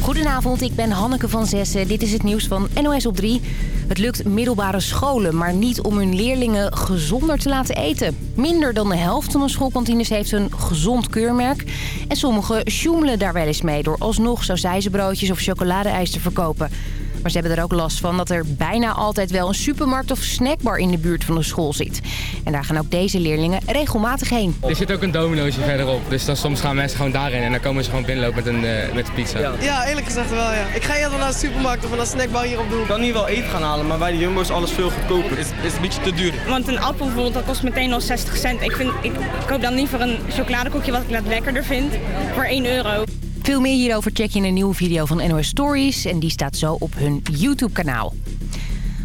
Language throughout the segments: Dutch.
Goedenavond, ik ben Hanneke van Zessen. Dit is het nieuws van NOS op 3. Het lukt middelbare scholen, maar niet om hun leerlingen gezonder te laten eten. Minder dan de helft van de schoolkantines heeft een gezond keurmerk. En sommigen sjoemelen daar wel eens mee door alsnog sausijzenbroodjes of chocoladeijs te verkopen. Maar ze hebben er ook last van dat er bijna altijd wel een supermarkt of snackbar in de buurt van de school zit. En daar gaan ook deze leerlingen regelmatig heen. Er zit ook een dominootje verderop, dus dan soms gaan mensen gewoon daarin en dan komen ze gewoon binnenlopen met een, uh, met een pizza. Ja. ja, eerlijk gezegd wel ja. Ik ga eerder naar de supermarkt of naar de snackbar hier op doen. Ik kan hier wel eten gaan halen, maar bij de Jumbo is alles veel goedkoper. Het is, is een beetje te duur. Want een appel bijvoorbeeld, dat kost meteen al 60 cent. Ik, vind, ik koop dan liever een chocoladekoekje wat ik net lekkerder vind voor 1 euro. Veel meer hierover check je in een nieuwe video van NOS Stories. En die staat zo op hun YouTube-kanaal.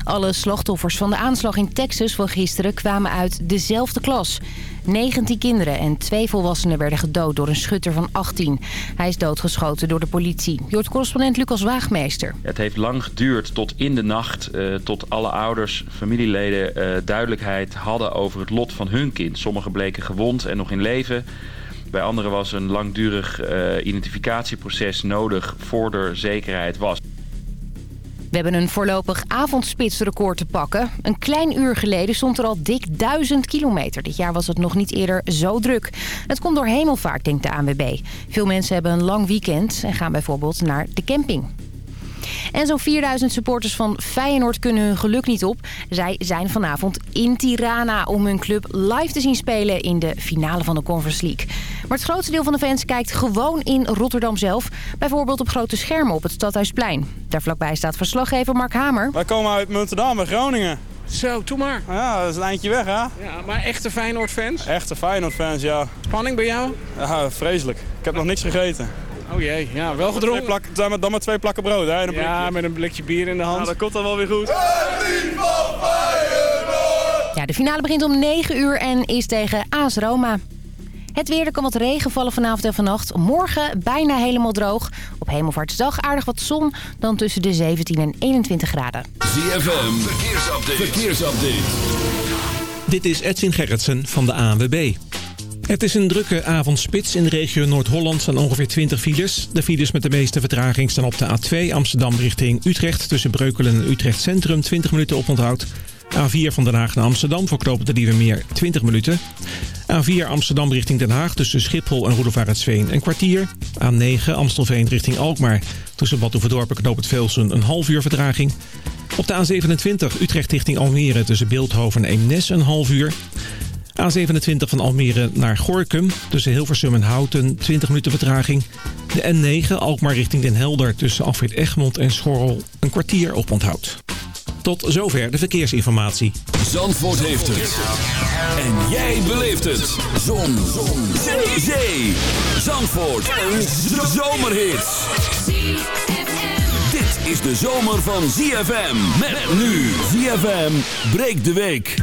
Alle slachtoffers van de aanslag in Texas van gisteren kwamen uit dezelfde klas. 19 kinderen en twee volwassenen werden gedood door een schutter van 18. Hij is doodgeschoten door de politie. Jort correspondent Lucas Waagmeester. Het heeft lang geduurd tot in de nacht, uh, tot alle ouders, familieleden uh, duidelijkheid hadden over het lot van hun kind. Sommigen bleken gewond en nog in leven. Bij anderen was een langdurig uh, identificatieproces nodig voor er zekerheid was. We hebben een voorlopig avondspitsrecord te pakken. Een klein uur geleden stond er al dik 1000 kilometer. Dit jaar was het nog niet eerder zo druk. Het komt door hemelvaart, denkt de ANWB. Veel mensen hebben een lang weekend en gaan bijvoorbeeld naar de camping. En zo'n 4000 supporters van Feyenoord kunnen hun geluk niet op. Zij zijn vanavond in Tirana om hun club live te zien spelen in de finale van de Conference League. Maar het grootste deel van de fans kijkt gewoon in Rotterdam zelf. Bijvoorbeeld op grote schermen op het Stadhuisplein. Daar vlakbij staat verslaggever Mark Hamer. Wij komen uit Muntendam in Groningen. Zo, toe maar. Ja, dat is een eindje weg, hè? Ja, maar echte Feyenoord-fans? Echte Feyenoord-fans, ja. Spanning bij jou? Ja, vreselijk. Ik heb nog niks gegeten. Oh jee, ja, wel gedronken. Plak, dan met twee plakken brood, hè? ja, met een blikje bier in de hand. Ja, dat komt dan wel weer goed. Ja, de finale begint om 9 uur en is tegen AS Roma. Het weer, er kan wat regen vallen vanavond en vannacht. Morgen bijna helemaal droog. Op Hemelvaartsdag aardig wat zon. Dan tussen de 17 en 21 graden. ZFM, verkeersupdate. verkeersupdate. Dit is Edwin Gerritsen van de ANWB. Het is een drukke avondspits. In de regio Noord-Holland staan ongeveer 20 files. De files met de meeste vertraging staan op de A2 Amsterdam richting Utrecht... tussen Breukelen en Utrecht Centrum 20 minuten oponthoud. A4 van Den Haag naar Amsterdam voor knopen de Meer 20 minuten. A4 Amsterdam richting Den Haag tussen Schiphol en Roelofarensveen een kwartier. A9 Amstelveen richting Alkmaar tussen Badhoevedorp en Knoop het Velsen een half uur vertraging. Op de A27 Utrecht richting Almere tussen Beeldhoven en Eemnes een half uur. A27 van Almere naar Gorkum tussen Hilversum en Houten 20 minuten vertraging. De N9 Alkmaar richting Den Helder tussen Alfred Egmond en Schorrel een kwartier op onthoud. Tot zover de verkeersinformatie. Zandvoort heeft het. En jij beleeft het. Zon. Zon. Zee. Zandvoort. Een zomerhit. Dit is de zomer van ZFM. Met nu. ZFM breekt de week.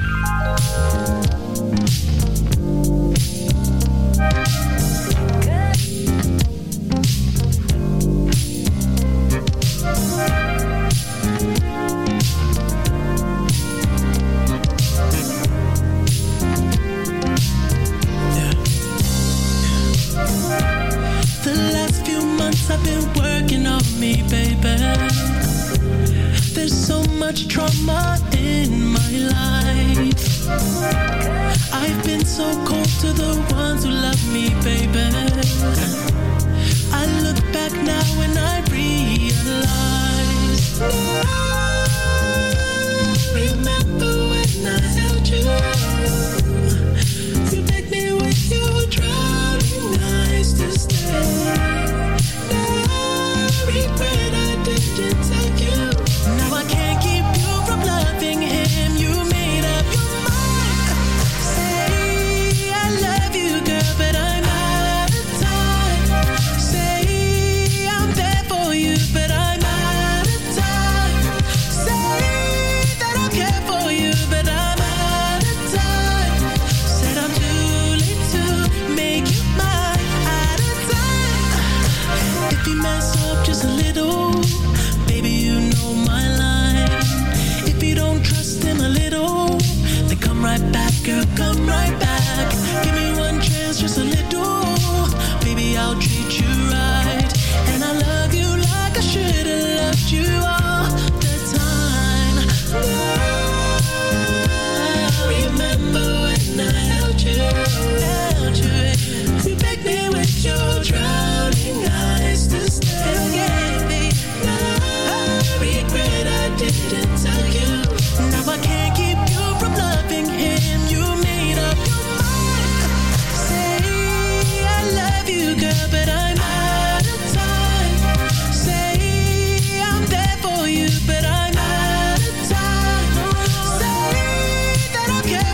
Me, baby. There's so much trauma in my life. I've been so cold to the ones who love me, baby. I look back now and I realize. Remember when I held you? pocket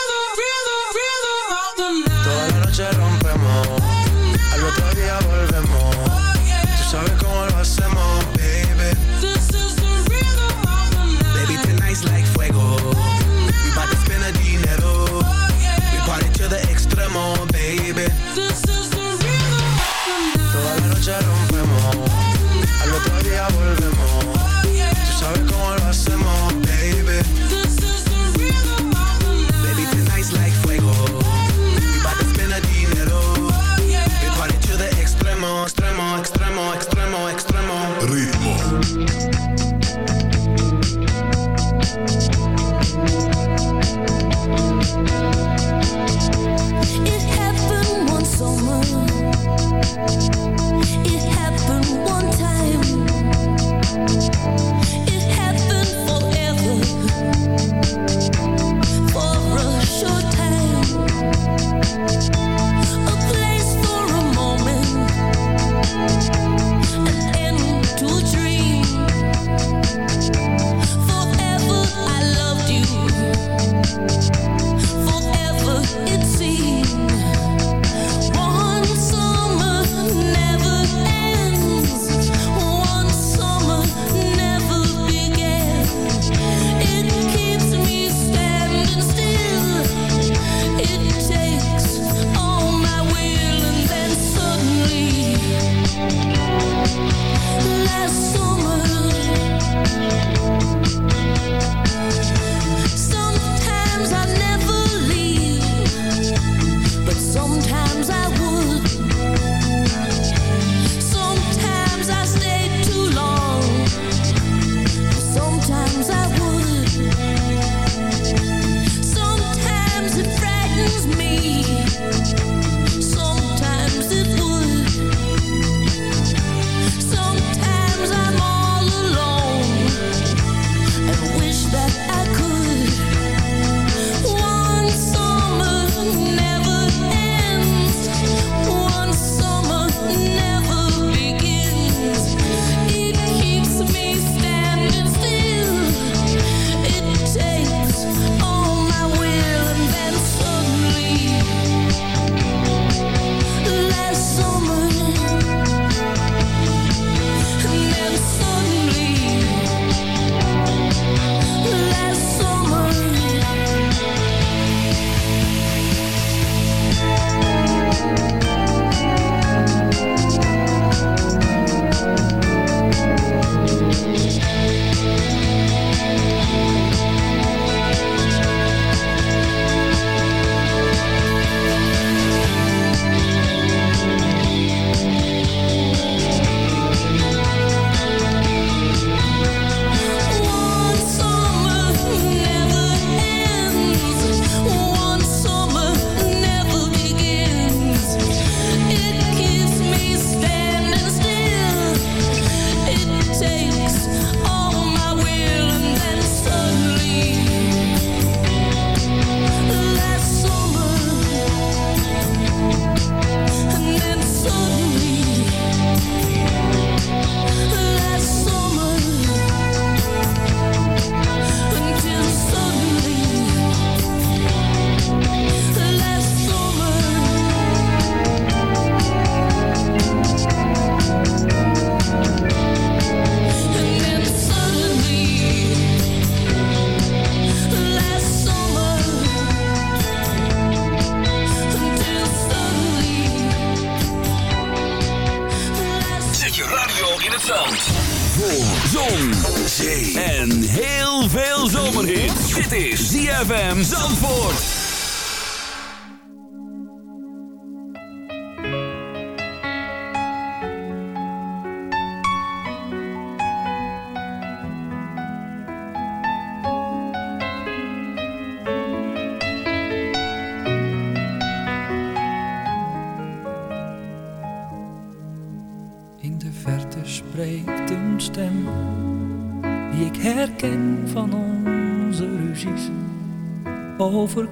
ZFM Zandvoort.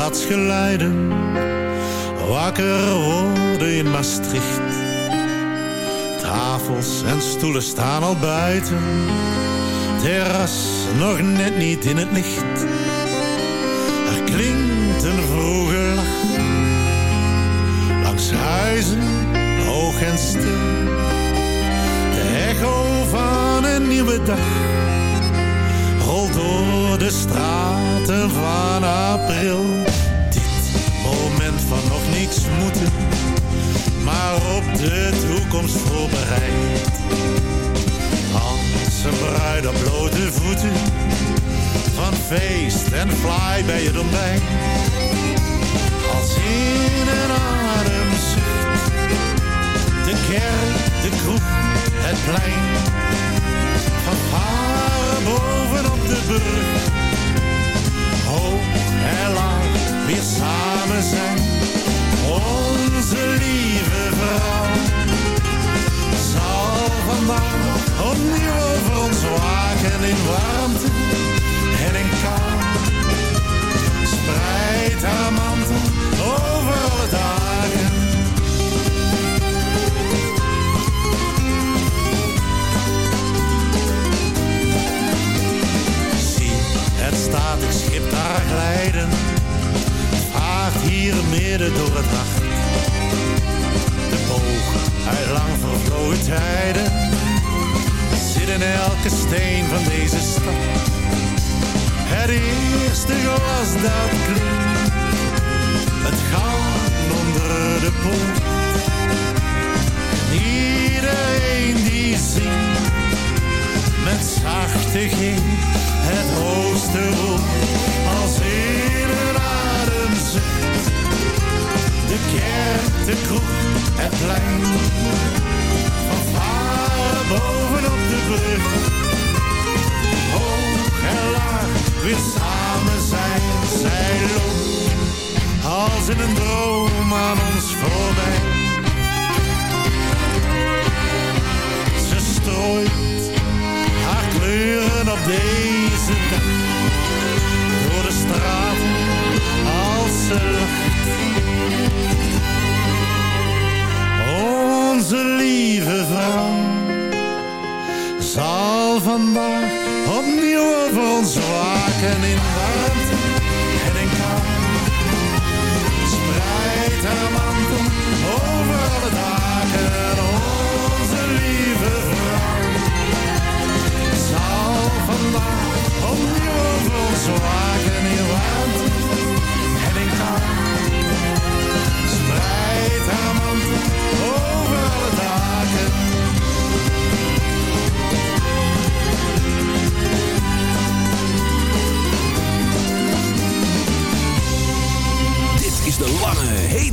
allereerste stadsgeluiden, wakker worden in Maastricht. Tafels en stoelen staan al buiten, terras nog net niet in het licht. Er klinkt een vroege lach, langs huizen hoog en stil. De echo van een nieuwe dag door de straten van april. Dit moment van nog niets moeten, maar op de toekomst voorbereid. Als een bruid op blote voeten, van feest en fly bij het ontbijt. Als in een ademzucht, de kerk, de groep, het plein bovenop de brug. Hoog en laag weer samen zijn, onze liefde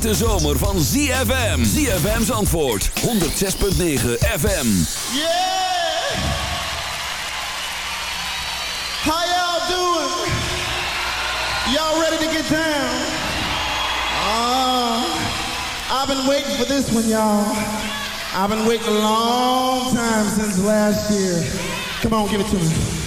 hete zomer van ZFM. ZFM's antwoord 106.9 FM. Yeah! How y'all doing? Y'all ready to get down? Uh, I've been waiting for this one, y'all. I've been waiting a long time since last year. Come on, give it to me.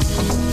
Thank you.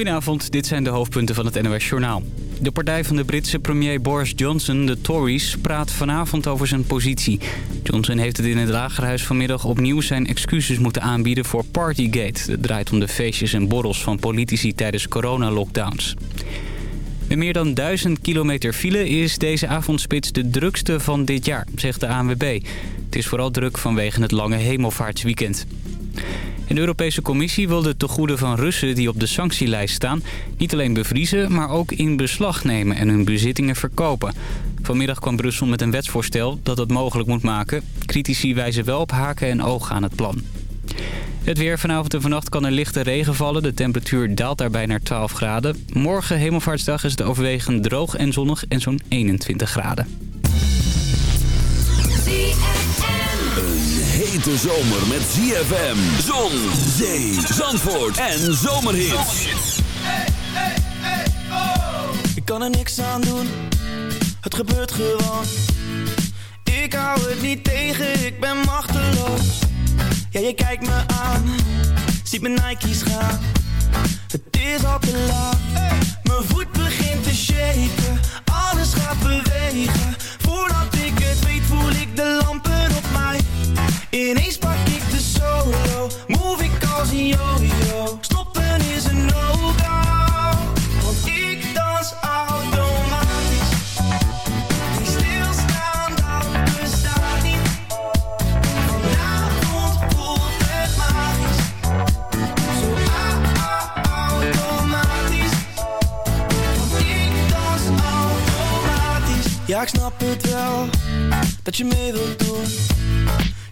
Goedenavond, dit zijn de hoofdpunten van het NOS Journaal. De partij van de Britse premier Boris Johnson, de Tories, praat vanavond over zijn positie. Johnson heeft het in het lagerhuis vanmiddag opnieuw zijn excuses moeten aanbieden voor Partygate. Het draait om de feestjes en borrels van politici tijdens coronalockdowns. Met meer dan 1000 kilometer file is deze avondspits de drukste van dit jaar, zegt de ANWB. Het is vooral druk vanwege het lange hemelvaartsweekend. En de Europese Commissie wil de tegoeden van Russen die op de sanctielijst staan... niet alleen bevriezen, maar ook in beslag nemen en hun bezittingen verkopen. Vanmiddag kwam Brussel met een wetsvoorstel dat het mogelijk moet maken. Critici wijzen wel op haken en ogen aan het plan. Het weer vanavond en vannacht kan er lichte regen vallen. De temperatuur daalt daarbij naar 12 graden. Morgen, hemelvaartsdag, is het overwegend droog en zonnig en zo'n 21 graden. Hete zomer met ZFM, zon, zee, zandvoort en zomerhits. Ik kan er niks aan doen, het gebeurt gewoon. Ik hou het niet tegen, ik ben machteloos. Ja, je kijkt me aan, ziet mijn Nike's gaan. Het is al te laat, mijn voet begint te shaken. Alles gaat bewegen, voordat ik het weet voel ik de lampen op mij. Ineens pak ik de solo, move ik als een yo-yo. Stoppen is een no-go, want ik dans automatisch. Die stilstaan, dat bestaat niet. Vanavond voelt het magisch. Zo automatisch. Want ik dans automatisch. Ja, ik snap het wel, dat je mee wilt doen.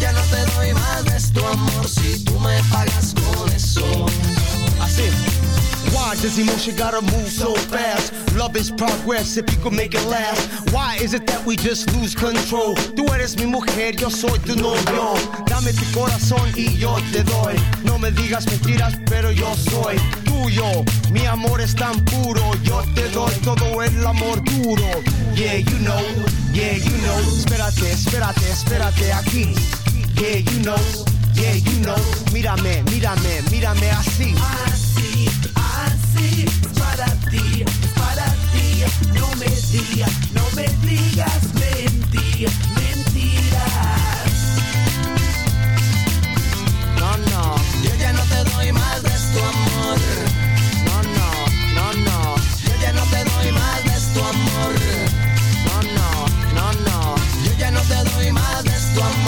Ya no te doy más de tu amor si tú me pagas con eso. Así. Why does emotion gotta move so fast? Love is progress if you could make it last. Why is it that we just lose control? Tú eres mi mujer, yo soy tu novio. Dame tu corazón y yo te doy. No me digas mentiras, pero yo soy tuyo. Mi amor es tan puro, yo te doy todo el amor duro. Yeah, you know, yeah, you know. Espérate, espérate, espérate aquí. Yeah, you know, yeah, you know. Mírame, mírame, mírame así. Así, así, es para ti, es para ti. No me digas, no me digas mentiras, mentiras. No, no, yo ya no te doy más de tu amor. No, no, no, no, yo ya no te doy más de tu amor. No, no, no, no, yo ya no te doy más de tu amor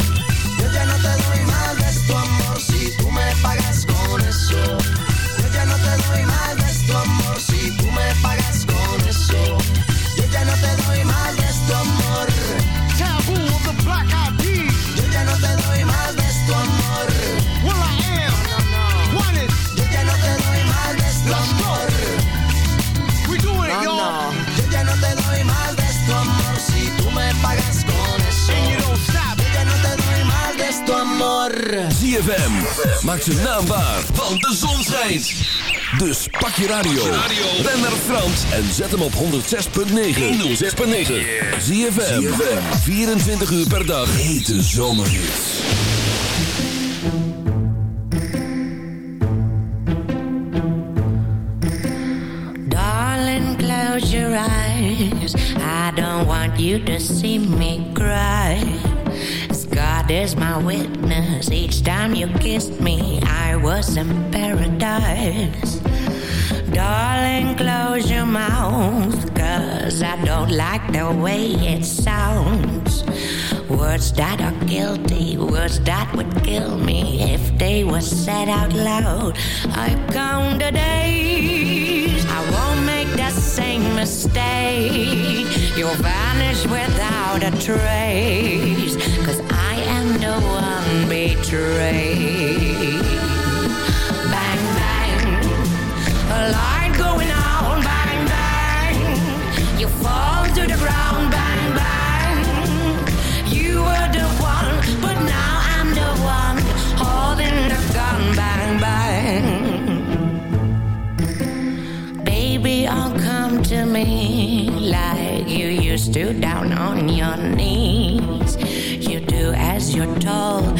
yo ya no te doy más de tu amor. ZFM. Maak zijn naam waar, want de zon schijnt. Dus pak je radio. Ben naar Frans en zet hem op 106.9. 106.9. ZFM. 24 uur per dag. Hete zomerhits. Darling, close your eyes. I don't want you to see me cry. God is my witness, each time you kissed me, I was in paradise. Darling, close your mouth, cause I don't like the way it sounds. Words that are guilty, words that would kill me if they were said out loud. I count the days, I won't make the same mistake. You'll vanish without a trace, cause Bang, bang, light going on, bang, bang. You fall to the ground, bang, bang. You were the one, but now I'm the one holding the gun, bang, bang. Baby, oh, come to me like you used to down on your knees. You do as you're told,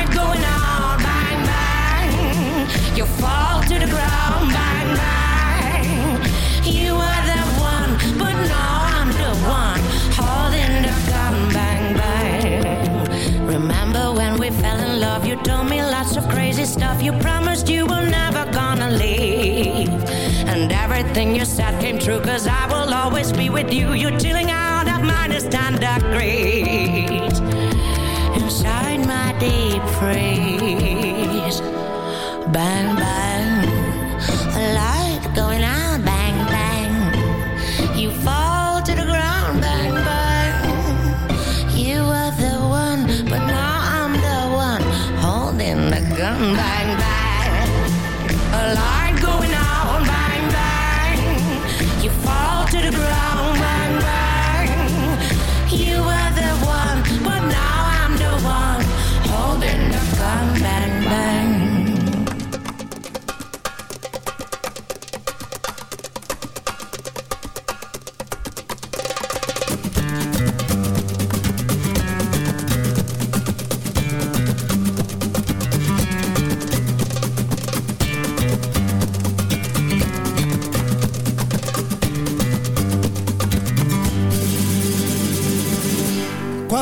You fall to the ground, bang, bang. You are the one, but now I'm the one holding the gun, bang, bang. Remember when we fell in love? You told me lots of crazy stuff. You promised you were never gonna leave. And everything you said came true, cause I will always be with you. You're chilling out at minus 10 degrees. Inside my deep freeze. Bang, bang. A light going out,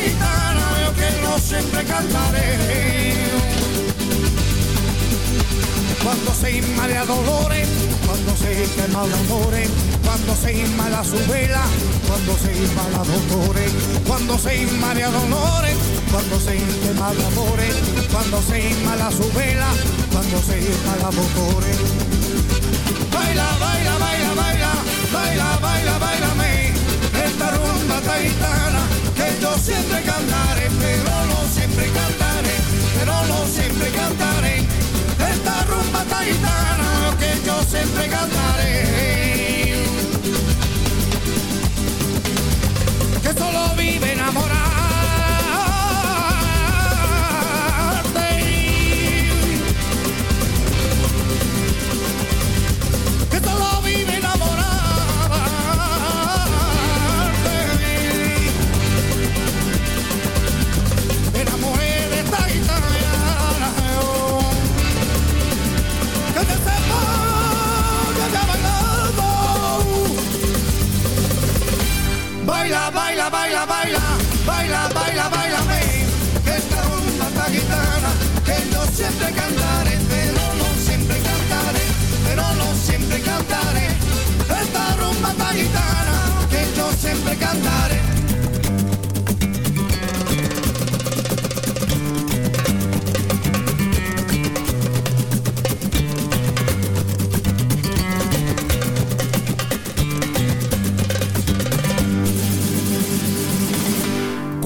Gitana yo que no siempre cantaré. Cuando se inmala dolores, cuando se quema el amores, cuando se inmala su vela, cuando se inmala dolores, cuando se inmala dolores, cuando se quema el amores, cuando se inmala su vela, cuando se inmala dolores. Baila, baila, baila, baila, baila, baila, bailame, esta rumba taitana yo siempre cantaré, pero no siempre cantaré, pero no siempre cantaré. Esta rumba taitana que yo siempre cantaré. Baila, baila, baila, baila, baila, baila, Esta rumba esta gitana que yo siempre cantaré, pero no siempre cantaré, pero no siempre cantaré. Esta rumba esta gitana que yo siempre cantaré.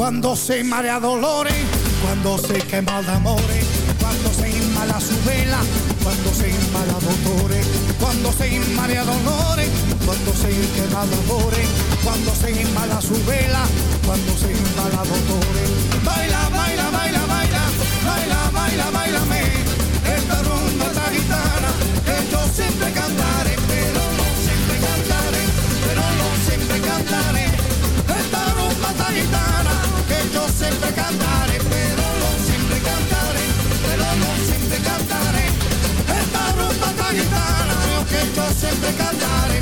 Cuando se marea dolores, cuando se quema de amores, cuando se inmala su vela, cuando se inmala dolores, cuando se marea dolores, cuando se quema de amores, cuando se inmala su vela, cuando se inmala dolores. Baila, baila, baila, baila, baila, baila, bailame, esta rumba esta gitana que yo siempre cantaré, pero no siempre cantaré, pero no siempre cantaré. Esta rumba esta gitana que yo siempre cantaré, pero no siempre cantaré, pero no siempre cantaré. Esta rumba esta gitana que yo siempre cantaré,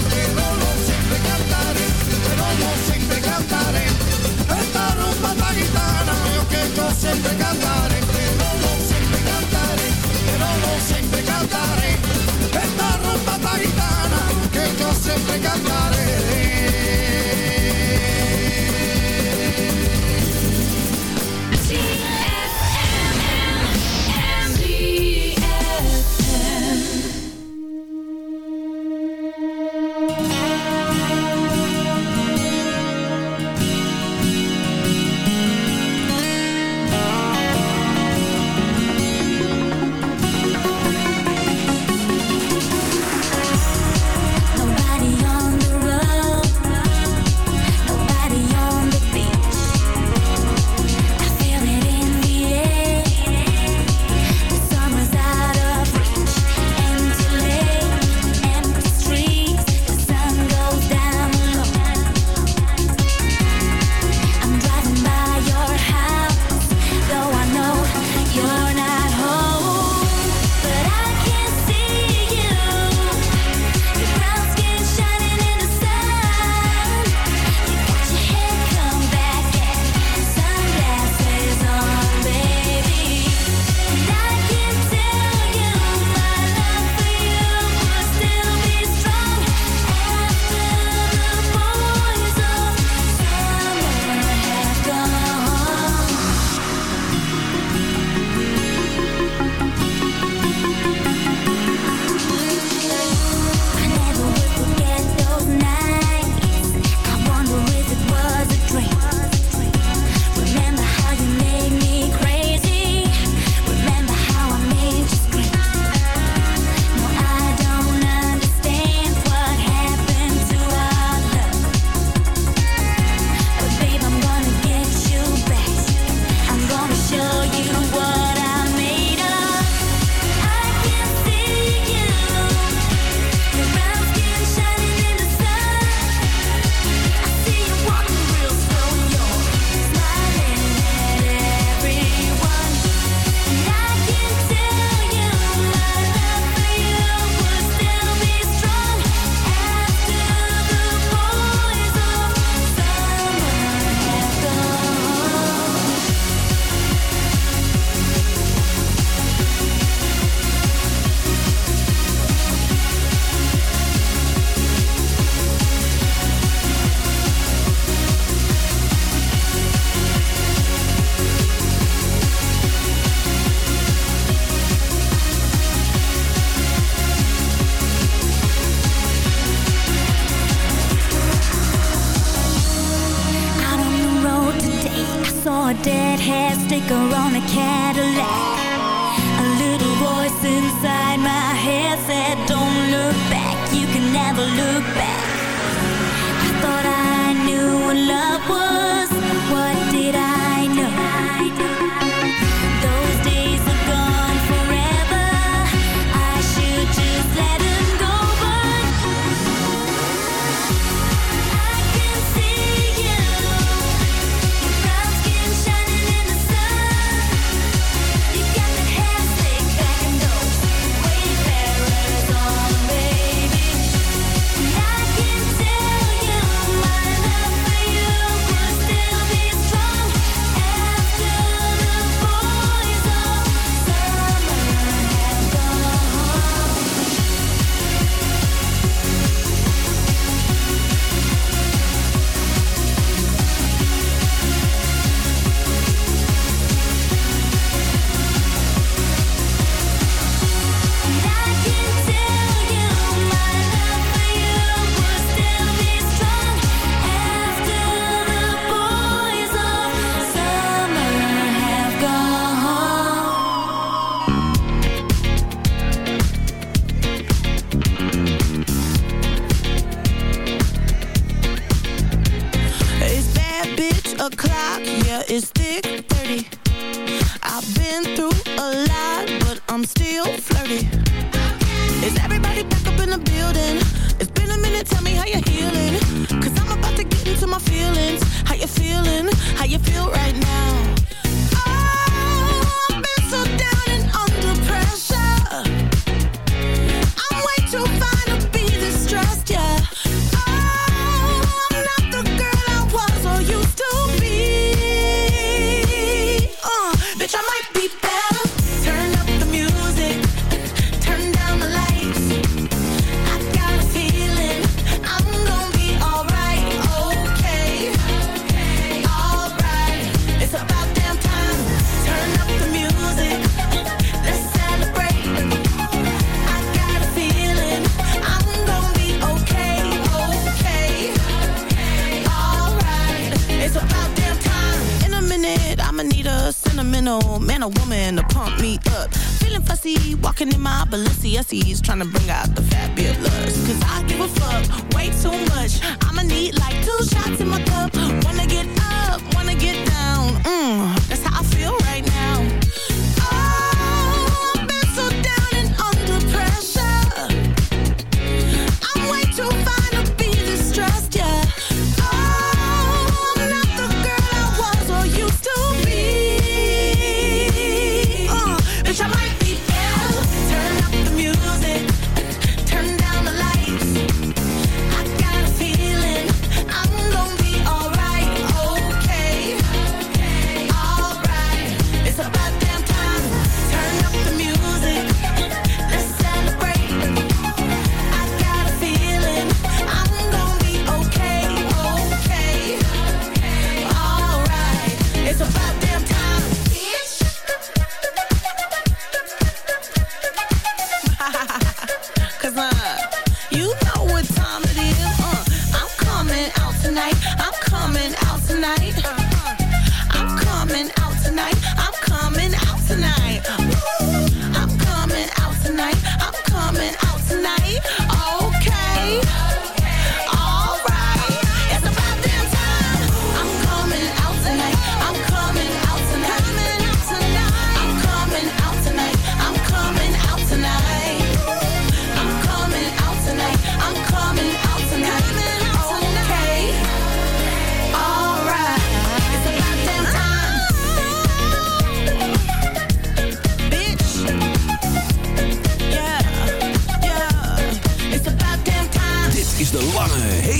tryna pump me up. Feeling fussy, walking in my Balenciennes, to bring out the fabulous. Cause I give a fuck way too much. I'ma need like two shots in my cup. Wanna get up, wanna get down. mmm.